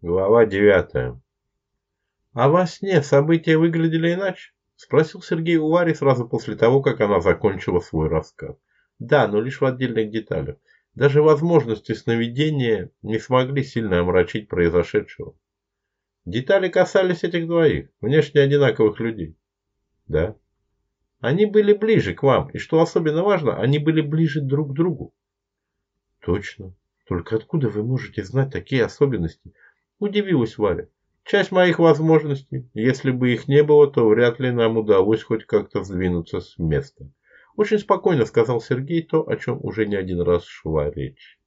Глава девятая. А во сне события выглядели иначе? Спросил Сергей у Вари сразу после того, как она закончила свой рассказ. Да, но лишь в отдельных деталях. Даже возможности сновидения не смогли сильно омрачить произошедшего. Детали касались этих двоих, внешне одинаковых людей. Да. Они были ближе к вам, и что особенно важно, они были ближе друг к другу. Точно. Только откуда вы можете знать такие особенности? Удивилась Валя. Часть моих возможностей. Если бы их не было, то вряд ли нам удалось хоть как-то сдвинуться с места. Очень спокойно сказал Сергей то, о чем уже не один раз шла речь.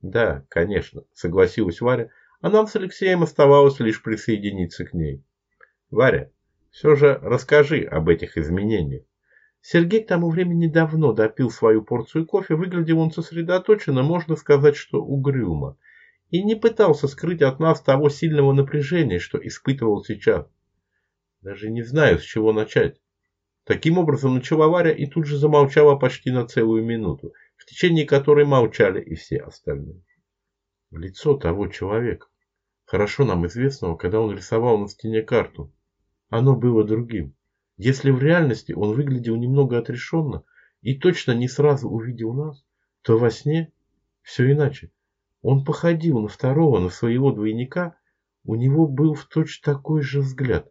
Да, конечно, согласилась Варя, а нам с Алексеем оставалось лишь присоединиться к ней. Варя, все же расскажи об этих изменениях. Сергей к тому времени давно допил свою порцию кофе, выглядел он сосредоточенно, можно сказать, что угрюмо, и не пытался скрыть от нас того сильного напряжения, что испытывал сейчас. Даже не знаю, с чего начать. Таким образом начала Варя и тут же замолчала почти на целую минуту, в течение которой молчали и все остальные. Лицо того человека, хорошо нам известного, когда он рисовал на стене карту, оно было другим. Если в реальности он выглядел немного отрешенно и точно не сразу увидел нас, то во сне все иначе. Он походил на второго, на своего двойника, у него был в точь такой же взгляд.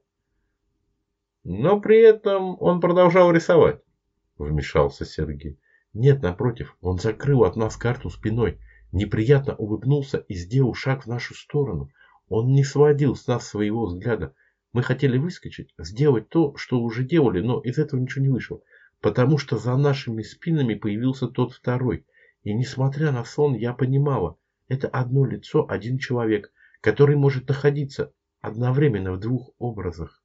Но при этом он продолжал рисовать, вмешался Сергей. Нет, напротив, он закрыл от нас карту спиной, неприятно улыбнулся и сделал шаг в нашу сторону. Он не сводил с нас своего взгляда. Мы хотели выскочить, сделать то, что уже делали, но из этого ничего не вышло, потому что за нашими спинами появился тот второй. И несмотря на сон, я понимала, это одно лицо, один человек, который может находиться одновременно в двух образах.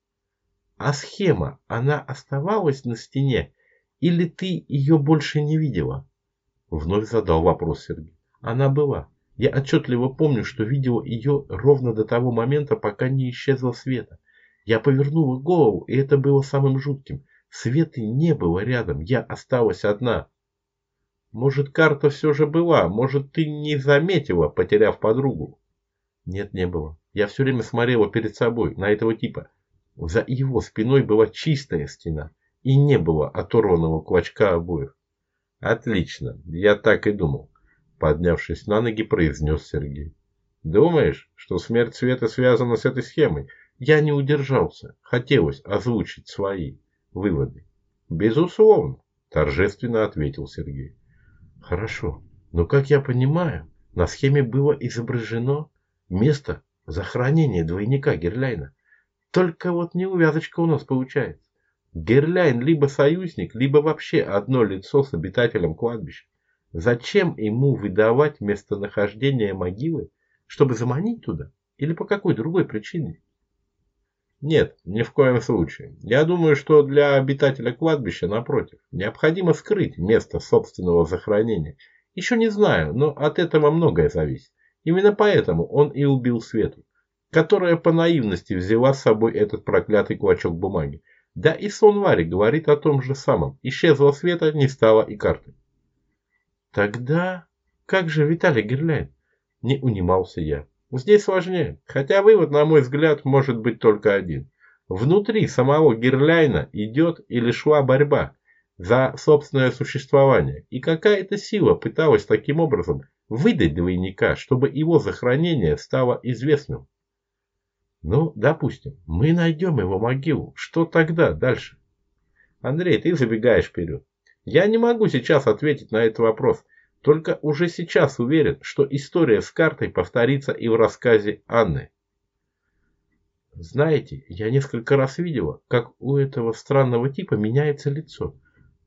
А схема, она оставалась на стене, или ты ее больше не видела? Вновь задал вопрос Сергей. Она была. Я отчетливо помню, что видел ее ровно до того момента, пока не исчезла света. Я повернула голову, и это было самым жутким. Светы не было рядом, я осталась одна. Может, карта все же была, может, ты не заметила, потеряв подругу? Нет, не было. Я все время смотрела перед собой, на этого типа. За его спиной была чистая стена, и не было оторванного клочка обоев. Отлично, я так и думал. Поднявшись на ноги, произнес Сергей. Думаешь, что смерть Света связана с этой схемой? Я не удержался. Хотелось озвучить свои выводы. Безусловно, торжественно ответил Сергей. Хорошо, но как я понимаю, на схеме было изображено место захоронения двойника Герляйна. Только вот неувязочка у нас получается. Герляйн либо союзник, либо вообще одно лицо с обитателем кладбища. Зачем ему выдавать местонахождение могилы, чтобы заманить туда? Или по какой другой причине? Нет, ни в коем случае. Я думаю, что для обитателя кладбища, напротив, необходимо скрыть место собственного захоронения. Еще не знаю, но от этого многое зависит. Именно поэтому он и убил Свету, которая по наивности взяла с собой этот проклятый клочок бумаги. Да и сон Вари говорит о том же самом. Исчезла Света, не стало и карты. Тогда как же Виталий Герляйн? Не унимался я. Здесь сложнее, хотя вывод, на мой взгляд, может быть только один. Внутри самого Герляйна идет или шла борьба за собственное существование, и какая-то сила пыталась таким образом выдать двойника, чтобы его захоронение стало известным. Ну, допустим, мы найдем его могилу. Что тогда дальше? Андрей, ты забегаешь вперед. Я не могу сейчас ответить на этот вопрос. Только уже сейчас уверен, что история с картой повторится и в рассказе Анны. Знаете, я несколько раз видела, как у этого странного типа меняется лицо.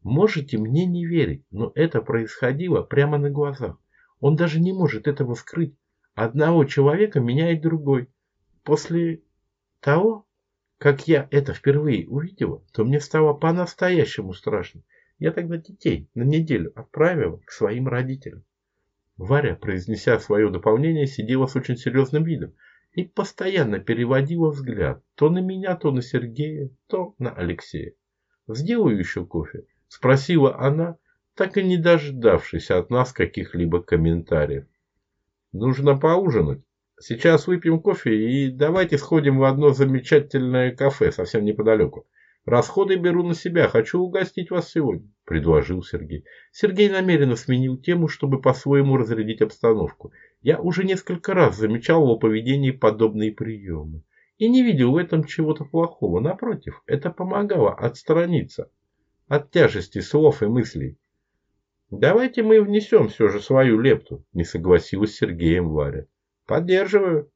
Можете мне не верить, но это происходило прямо на глазах. Он даже не может этого скрыть. Одного человека меняет другой. После того, как я это впервые увидела, то мне стало по-настоящему страшно. Я тогда детей на неделю отправила к своим родителям. Варя, произнеся свое дополнение, сидела с очень серьезным видом и постоянно переводила взгляд то на меня, то на Сергея, то на Алексея. «Сделаю еще кофе?» – спросила она, так и не дождавшись от нас каких-либо комментариев. «Нужно поужинать», сейчас выпьем кофе и давайте сходим в одно замечательное кафе совсем неподалеку. Расходы беру на себя, хочу угостить вас сегодня, предложил Сергей. Сергей намеренно сменил тему, чтобы по-своему разрядить обстановку. Я уже несколько раз замечал в его поведении подобные приемы. И не видел в этом чего-то плохого. Напротив, это помогало отстраниться от тяжести слов и мыслей. Давайте мы внесем все же свою лепту, не согласилась с Сергеем Варя. Поддерживаю,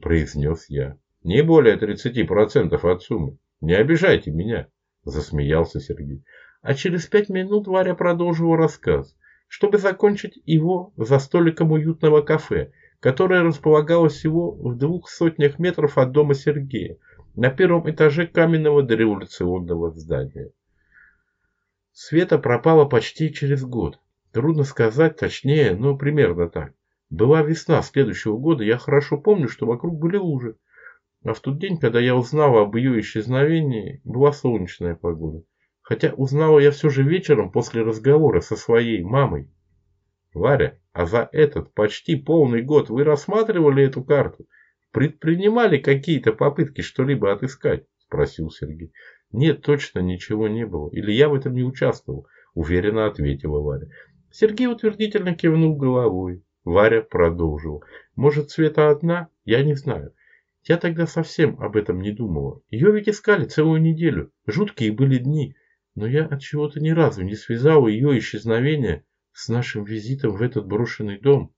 произнес я. Не более 30% от суммы. Не обижайте меня, засмеялся Сергей. А через пять минут Варя продолжила рассказ, чтобы закончить его за столиком уютного кафе, которое располагалось всего в двух сотнях метров от дома Сергея, на первом этаже каменного дореволюционного здания. Света пропала почти через год. Трудно сказать точнее, но примерно так. Была весна следующего года, я хорошо помню, что вокруг были лужи. А в тот день, когда я узнала об ее исчезновении, была солнечная погода. Хотя узнала я все же вечером после разговора со своей мамой. Варя, а за этот почти полный год вы рассматривали эту карту? Предпринимали какие-то попытки что-либо отыскать? Спросил Сергей. Нет, точно ничего не было. Или я в этом не участвовал, уверенно ответила Варя. Сергей утвердительно кивнул головой. Варя продолжила. Может, Света одна? Я не знаю. Я тогда совсем об этом не думала. Ее ведь искали целую неделю. Жуткие были дни. Но я от чего-то ни разу не связала ее исчезновение с нашим визитом в этот брошенный дом.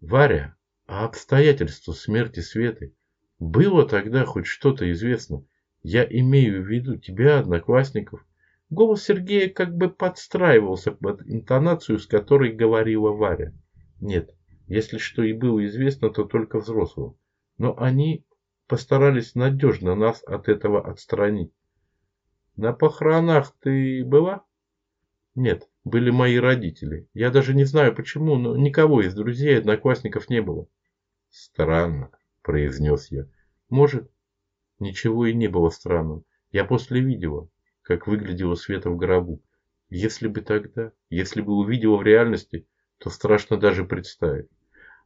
Варя, а обстоятельства смерти Светы? Было тогда хоть что-то известно? Я имею в виду тебя, одноклассников. Голос Сергея как бы подстраивался под интонацию, с которой говорила Варя. Нет, если что и было известно, то только взрослым. Но они постарались надежно нас от этого отстранить. На похоронах ты была? Нет, были мои родители. Я даже не знаю почему, но никого из друзей одноклассников не было. Странно, произнес я. Может, Ничего и не было странным. Я после видела, как выглядела Света в гробу. Если бы тогда, если бы увидела в реальности, то страшно даже представить.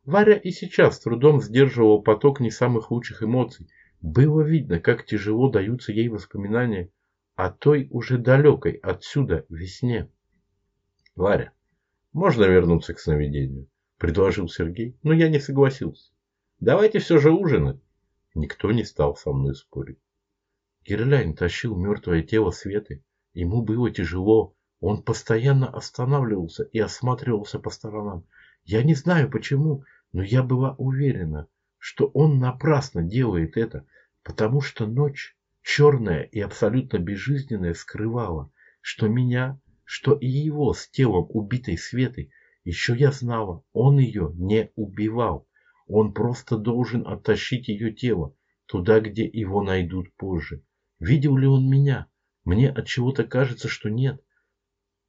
Варя и сейчас с трудом сдерживала поток не самых лучших эмоций. Было видно, как тяжело даются ей воспоминания о той уже далекой отсюда весне. Варя, можно вернуться к сновидению? Предложил Сергей, но я не согласился. Давайте все же ужинать. Никто не стал со мной спорить. Герляйн тащил мертвое тело Светы. Ему было тяжело. Он постоянно останавливался и осматривался по сторонам. Я не знаю почему, но я была уверена, что он напрасно делает это, потому что ночь, черная и абсолютно безжизненная, скрывала, что меня, что и его с телом убитой Светой, еще я знала, он ее не убивал. Он просто должен оттащить ее тело туда, где его найдут позже. Видел ли он меня? Мне от чего-то кажется, что нет.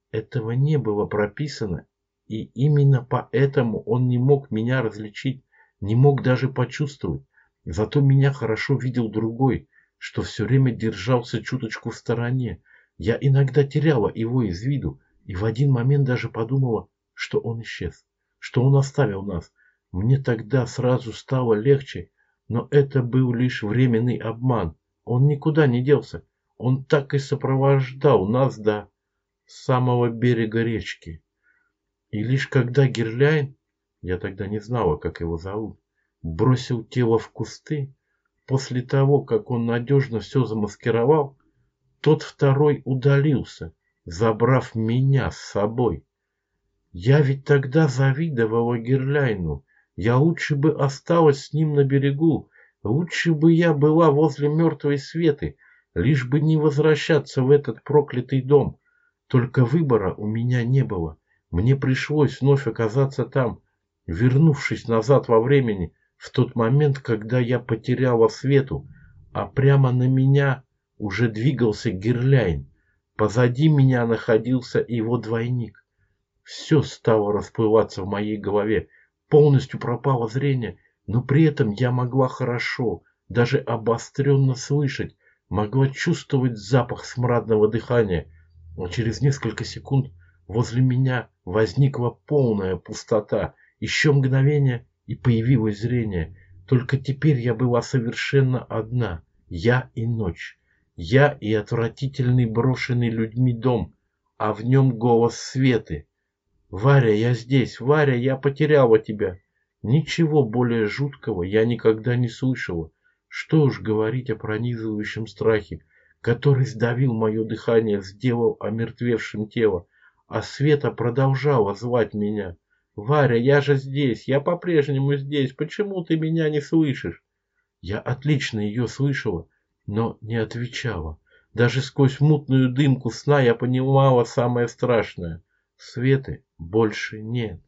Этого не было прописано, и именно поэтому он не мог меня различить, не мог даже почувствовать. Зато меня хорошо видел другой, что все время держался чуточку в стороне. Я иногда теряла его из виду, и в один момент даже подумала, что он исчез, что он оставил нас, мне тогда сразу стало легче, но это был лишь временный обман. Он никуда не делся. Он так и сопровождал нас до самого берега речки. И лишь когда Герляйн, я тогда не знала, как его зовут, бросил тело в кусты, после того, как он надежно все замаскировал, тот второй удалился, забрав меня с собой. Я ведь тогда завидовала Герляйну, я лучше бы осталась с ним на берегу, лучше бы я была возле мертвой Светы, лишь бы не возвращаться в этот проклятый дом. Только выбора у меня не было. Мне пришлось вновь оказаться там, вернувшись назад во времени, в тот момент, когда я потеряла Свету, а прямо на меня уже двигался Герляйн. Позади меня находился его двойник. Все стало расплываться в моей голове полностью пропало зрение, но при этом я могла хорошо, даже обостренно слышать, могла чувствовать запах смрадного дыхания, но через несколько секунд возле меня возникла полная пустота. Еще мгновение, и появилось зрение. Только теперь я была совершенно одна. Я и ночь. Я и отвратительный брошенный людьми дом, а в нем голос Светы. Варя, я здесь. Варя, я потеряла тебя. Ничего более жуткого я никогда не слышала. Что уж говорить о пронизывающем страхе, который сдавил мое дыхание, сделал омертвевшим тело, а Света продолжала звать меня. «Варя, я же здесь, я по-прежнему здесь, почему ты меня не слышишь?» Я отлично ее слышала, но не отвечала. Даже сквозь мутную дымку сна я понимала самое страшное. Светы больше нет.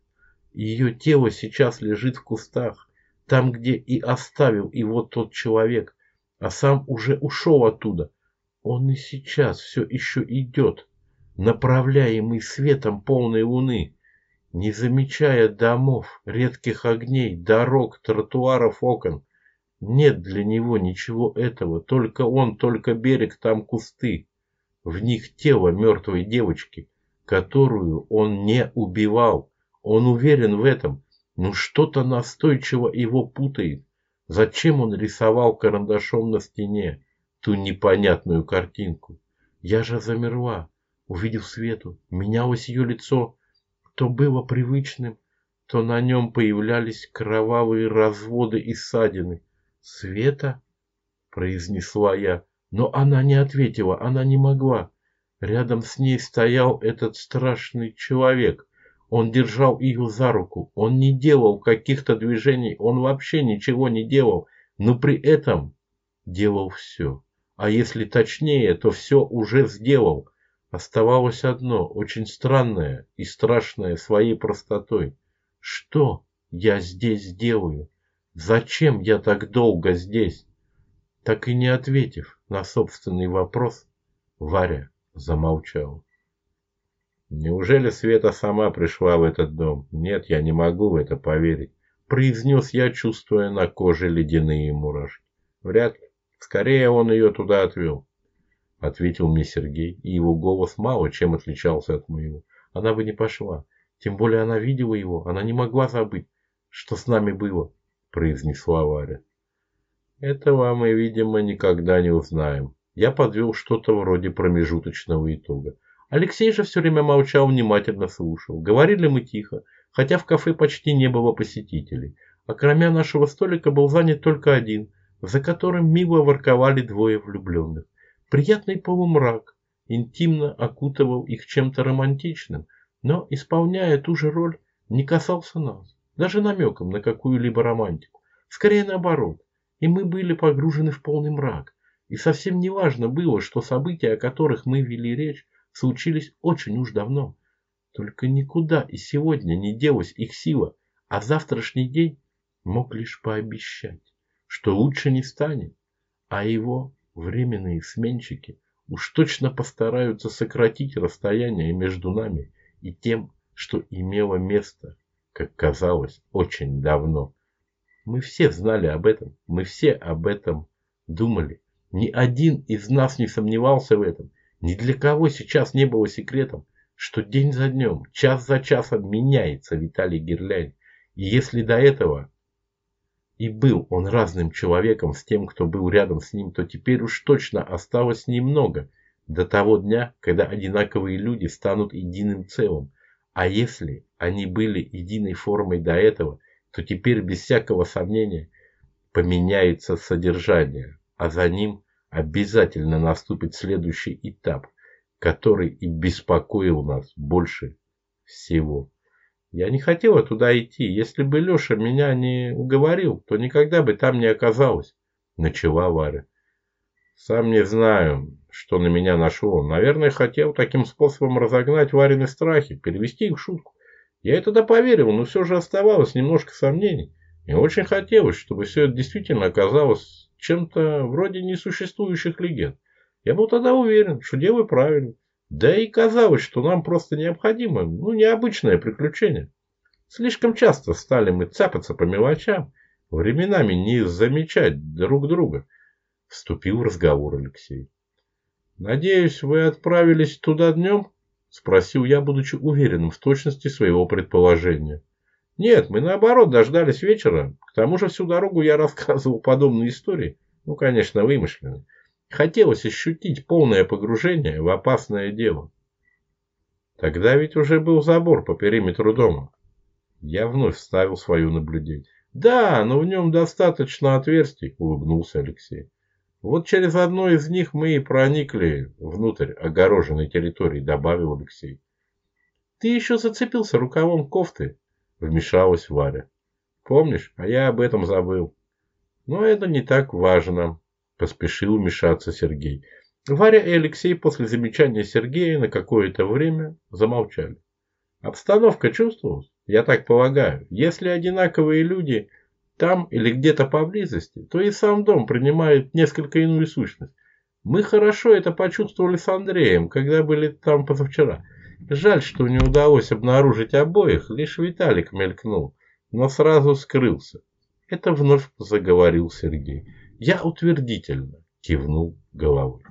Ее тело сейчас лежит в кустах, там, где и оставил его тот человек, а сам уже ушел оттуда. Он и сейчас все еще идет, направляемый светом полной луны, не замечая домов, редких огней, дорог, тротуаров, окон. Нет для него ничего этого, только он, только берег, там кусты. В них тело мертвой девочки, которую он не убивал. Он уверен в этом, но что-то настойчиво его путает. Зачем он рисовал карандашом на стене ту непонятную картинку? Я же замерла, увидев Свету, менялось ее лицо, то было привычным, то на нем появлялись кровавые разводы и ссадины. «Света?» – произнесла я, но она не ответила, она не могла. Рядом с ней стоял этот страшный человек. Он держал ее за руку. Он не делал каких-то движений. Он вообще ничего не делал. Но при этом делал все. А если точнее, то все уже сделал. Оставалось одно, очень странное и страшное своей простотой. Что я здесь делаю? Зачем я так долго здесь? Так и не ответив на собственный вопрос, Варя замолчал. Неужели Света сама пришла в этот дом? Нет, я не могу в это поверить. Произнес я, чувствуя на коже ледяные мурашки. Вряд ли. Скорее он ее туда отвел. Ответил мне Сергей, и его голос мало чем отличался от моего. Она бы не пошла. Тем более она видела его. Она не могла забыть, что с нами было, произнесла Варя. Этого мы, видимо, никогда не узнаем. Я подвел что-то вроде промежуточного итога. Алексей же все время молчал, внимательно слушал. Говорили мы тихо, хотя в кафе почти не было посетителей. А кроме нашего столика был занят только один, за которым мило ворковали двое влюбленных. Приятный полумрак интимно окутывал их чем-то романтичным, но, исполняя ту же роль, не касался нас, даже намеком на какую-либо романтику. Скорее наоборот, и мы были погружены в полный мрак, и совсем не важно было, что события, о которых мы вели речь, случились очень уж давно. Только никуда и сегодня не делась их сила, а завтрашний день мог лишь пообещать, что лучше не станет, а его временные сменщики уж точно постараются сократить расстояние между нами и тем, что имело место, как казалось, очень давно. Мы все знали об этом, мы все об этом думали. Ни один из нас не сомневался в этом. Ни для кого сейчас не было секретом, что день за днем, час за часом меняется Виталий Гирлянь. И если до этого и был он разным человеком с тем, кто был рядом с ним, то теперь уж точно осталось немного до того дня, когда одинаковые люди станут единым целым. А если они были единой формой до этого, то теперь без всякого сомнения поменяется содержание, а за ним обязательно наступит следующий этап, который и беспокоил нас больше всего. Я не хотела туда идти. Если бы Леша меня не уговорил, то никогда бы там не оказалась. Начала Варя. Сам не знаю, что на меня нашло. Наверное, хотел таким способом разогнать Варины страхи, перевести их в шутку. Я это да поверил, но все же оставалось немножко сомнений. И очень хотелось, чтобы все это действительно оказалось чем-то вроде несуществующих легенд. Я был тогда уверен, что делаю правильно. Да и казалось, что нам просто необходимо, ну, необычное приключение. Слишком часто стали мы цапаться по мелочам, временами не замечать друг друга. Вступил в разговор Алексей. «Надеюсь, вы отправились туда днем?» Спросил я, будучи уверенным в точности своего предположения. Нет, мы наоборот дождались вечера. К тому же всю дорогу я рассказывал подобные истории. Ну, конечно, вымышленные. Хотелось ощутить полное погружение в опасное дело. Тогда ведь уже был забор по периметру дома. Я вновь вставил свое наблюдение. Да, но в нем достаточно отверстий, улыбнулся Алексей. Вот через одно из них мы и проникли внутрь огороженной территории, добавил Алексей. Ты еще зацепился рукавом кофты, вмешалась Варя. Помнишь, а я об этом забыл. Но это не так важно, поспешил вмешаться Сергей. Варя и Алексей после замечания Сергея на какое-то время замолчали. Обстановка чувствовалась, я так полагаю. Если одинаковые люди там или где-то поблизости, то и сам дом принимает несколько иную сущность. Мы хорошо это почувствовали с Андреем, когда были там позавчера. Жаль, что не удалось обнаружить обоих, лишь Виталик мелькнул, но сразу скрылся. Это вновь заговорил Сергей. Я утвердительно кивнул головой.